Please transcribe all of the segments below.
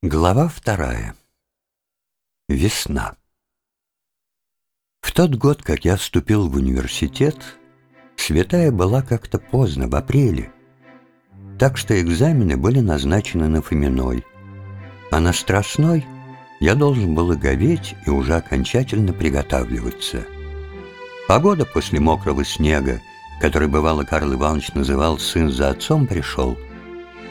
Глава вторая. Весна. В тот год, как я вступил в университет, святая была как-то поздно, в апреле, так что экзамены были назначены на Фоминой, а на Страстной я должен был говеть и уже окончательно приготавливаться. Погода после мокрого снега, который бывало Карл Иванович называл «сын за отцом пришел»,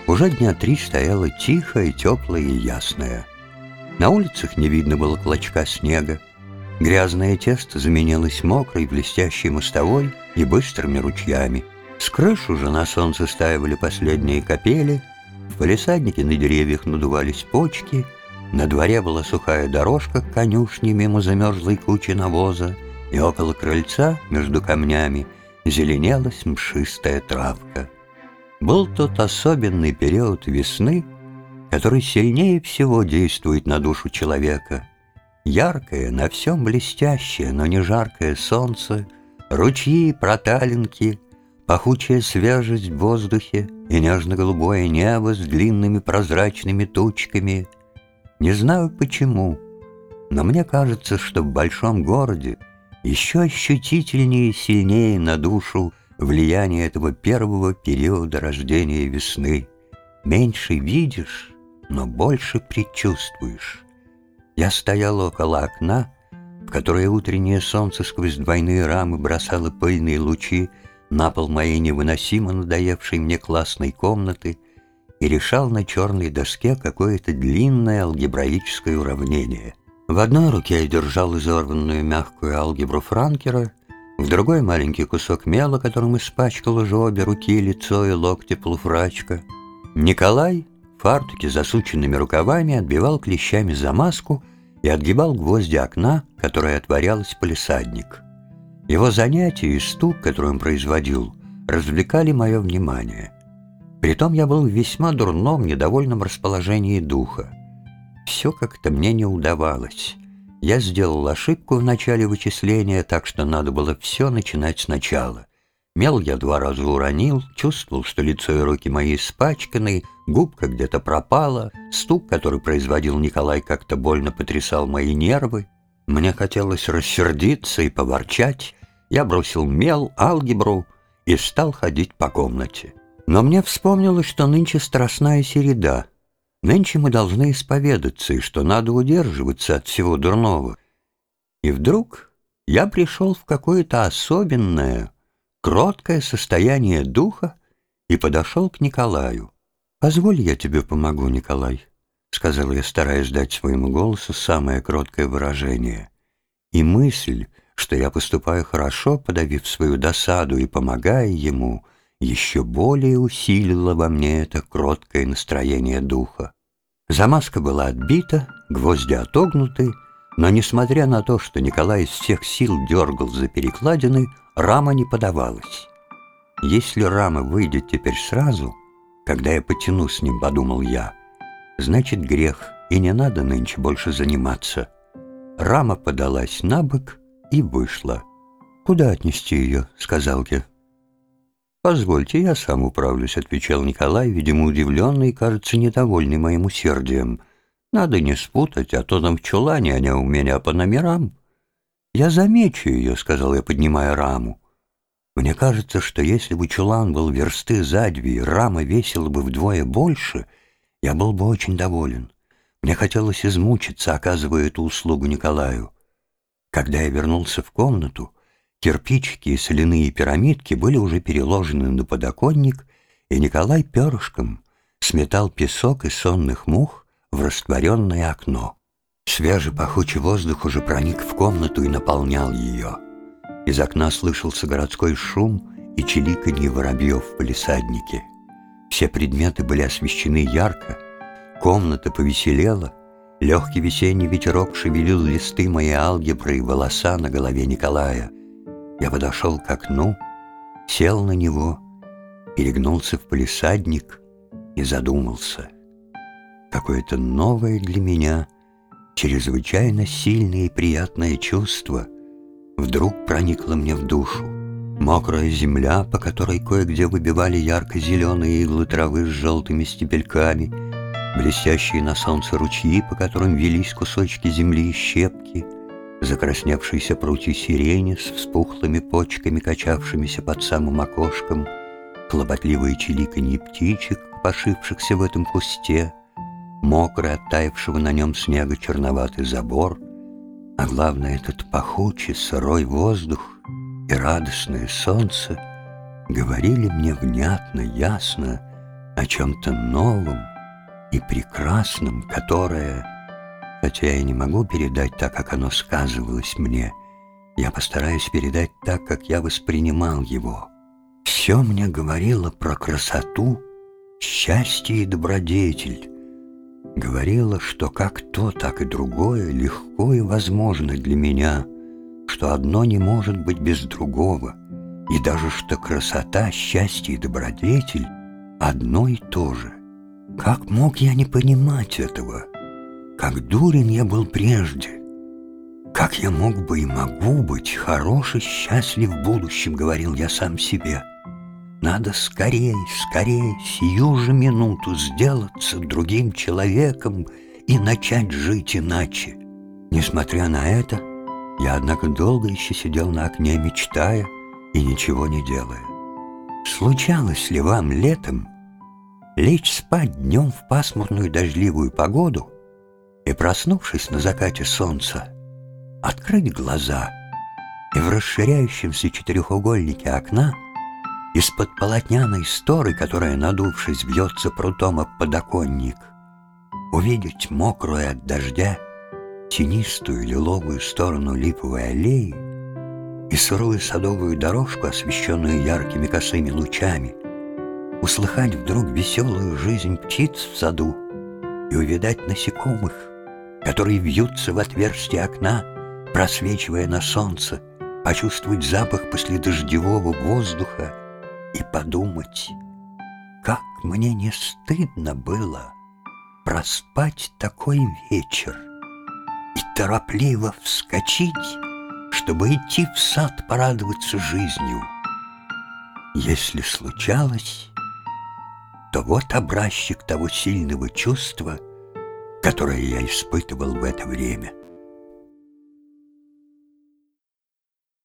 уже дня три стояла тихая, теплая и ясная. На улицах не видно было клочка снега. Грязное тесто заменилось мокрой, блестящей мостовой и быстрыми ручьями. С крыш уже на солнце стаивали последние капели, в палисаднике на деревьях надувались почки, на дворе была сухая дорожка к конюшне мимо замерзлой кучи навоза, и около крыльца, между камнями, зеленелась мшистая травка. Был тот особенный период весны, который сильнее всего действует на душу человека. Яркое, на всем блестящее, но не жаркое солнце, ручьи и проталинки, пахучая свежесть в воздухе и нежно-голубое небо с длинными прозрачными тучками. Не знаю почему, но мне кажется, что в большом городе еще ощутительнее и сильнее на душу влияние этого первого периода рождения весны. Меньше видишь, но больше предчувствуешь. Я стоял около окна, в которое утреннее солнце сквозь двойные рамы бросало пыльные лучи на пол моей невыносимо надоевшей мне классной комнаты и решал на черной доске какое-то длинное алгебраическое уравнение. В одной руке я держал изорванную мягкую алгебру Франкера, другой маленький кусок мела, которым испачкал уже обе руки, лицо и локти полуфрачка. Николай в фартуке засученными рукавами отбивал клещами замазку и отгибал гвозди окна, которое отворялось полисадник. Его занятия и стук, который он производил, развлекали мое внимание. Притом я был в весьма дурном, недовольном расположении духа. Все как-то мне не удавалось. Я сделал ошибку в начале вычисления, так что надо было все начинать сначала. Мел я два раза уронил, чувствовал, что лицо и руки мои испачканы, губка где-то пропала, стук, который производил Николай, как-то больно потрясал мои нервы. Мне хотелось рассердиться и поворчать. Я бросил мел, алгебру и стал ходить по комнате. Но мне вспомнилось, что нынче страстная середа — Нынче мы должны исповедаться, и что надо удерживаться от всего дурного. И вдруг я пришел в какое-то особенное, кроткое состояние духа и подошел к Николаю. «Позволь, я тебе помогу, Николай», — сказал я, стараясь дать своему голосу самое кроткое выражение. И мысль, что я поступаю хорошо, подавив свою досаду и помогая ему — еще более усилило во мне это кроткое настроение духа. Замазка была отбита, гвозди отогнуты, но, несмотря на то, что Николай из всех сил дергал за перекладины, рама не подавалась. «Если рама выйдет теперь сразу, когда я потяну с ним», — подумал я, — «значит грех, и не надо нынче больше заниматься». Рама подалась на бок и вышла. «Куда отнести ее?» — сказал я. «Позвольте, я сам управлюсь», — отвечал Николай, видимо, удивленный и, кажется, недовольный моим усердием. «Надо не спутать, а то там в чулане, они у меня по номерам». «Я замечу ее», — сказал я, поднимая раму. Мне кажется, что если бы чулан был версты за две, и рама весила бы вдвое больше, я был бы очень доволен. Мне хотелось измучиться, оказывая эту услугу Николаю. Когда я вернулся в комнату, Кирпичики и соляные пирамидки были уже переложены на подоконник, и Николай перышком сметал песок и сонных мух в растворенное окно. Свежий пахучий воздух уже проник в комнату и наполнял ее. Из окна слышался городской шум и чиликанье воробьев в палисаднике. Все предметы были освещены ярко, комната повеселела, легкий весенний ветерок шевелил листы моей алгебры и волоса на голове Николая — я подошел к окну, сел на него, перегнулся в полисадник и задумался. Какое-то новое для меня, чрезвычайно сильное и приятное чувство вдруг проникло мне в душу. Мокрая земля, по которой кое-где выбивали ярко-зеленые иглы травы с желтыми стебельками, блестящие на солнце ручьи, по которым велись кусочки земли и щепки, закрасневшиеся прутья сирени с вспухлыми почками, качавшимися под самым окошком, хлопотливые чиликанье птичек, пошившихся в этом кусте, мокрый, оттаившего на нем снега черноватый забор, а главное, этот пахучий, сырой воздух и радостное солнце говорили мне внятно, ясно о чем-то новом и прекрасном, которое, хотя я не могу передать так, как оно сказывалось мне, я постараюсь передать так, как я воспринимал его. Все мне говорило про красоту, счастье и добродетель, говорила, что как то, так и другое легко и возможно для меня, что одно не может быть без другого, и даже что красота, счастье и добродетель одно и то же. Как мог я не понимать этого? Как дурен я был прежде? Как я мог бы и могу быть хорош и счастлив в будущем, говорил я сам себе. Надо скорей, скорей, сию же минуту сделаться другим человеком и начать жить иначе. Несмотря на это, я, однако, долго еще сидел на окне, мечтая и ничего не делая. Случалось ли вам летом лечь спать днем в пасмурную дождливую погоду и, проснувшись на закате солнца, открыть глаза и в расширяющемся четырехугольнике окна — из-под полотняной сторы, которая, надувшись, бьется прутом об подоконник, увидеть мокрую от дождя тенистую лиловую сторону липовой аллеи и сырую садовую дорожку, освещенную яркими косыми лучами, услыхать вдруг веселую жизнь птиц в саду и увидать насекомых, которые вьются в отверстие окна, просвечивая на солнце, почувствовать запах после дождевого воздуха и подумать, как мне не стыдно было проспать такой вечер и торопливо вскочить, чтобы идти в сад порадоваться жизнью. Если случалось, то вот образчик того сильного чувства, которое я испытывал в это время —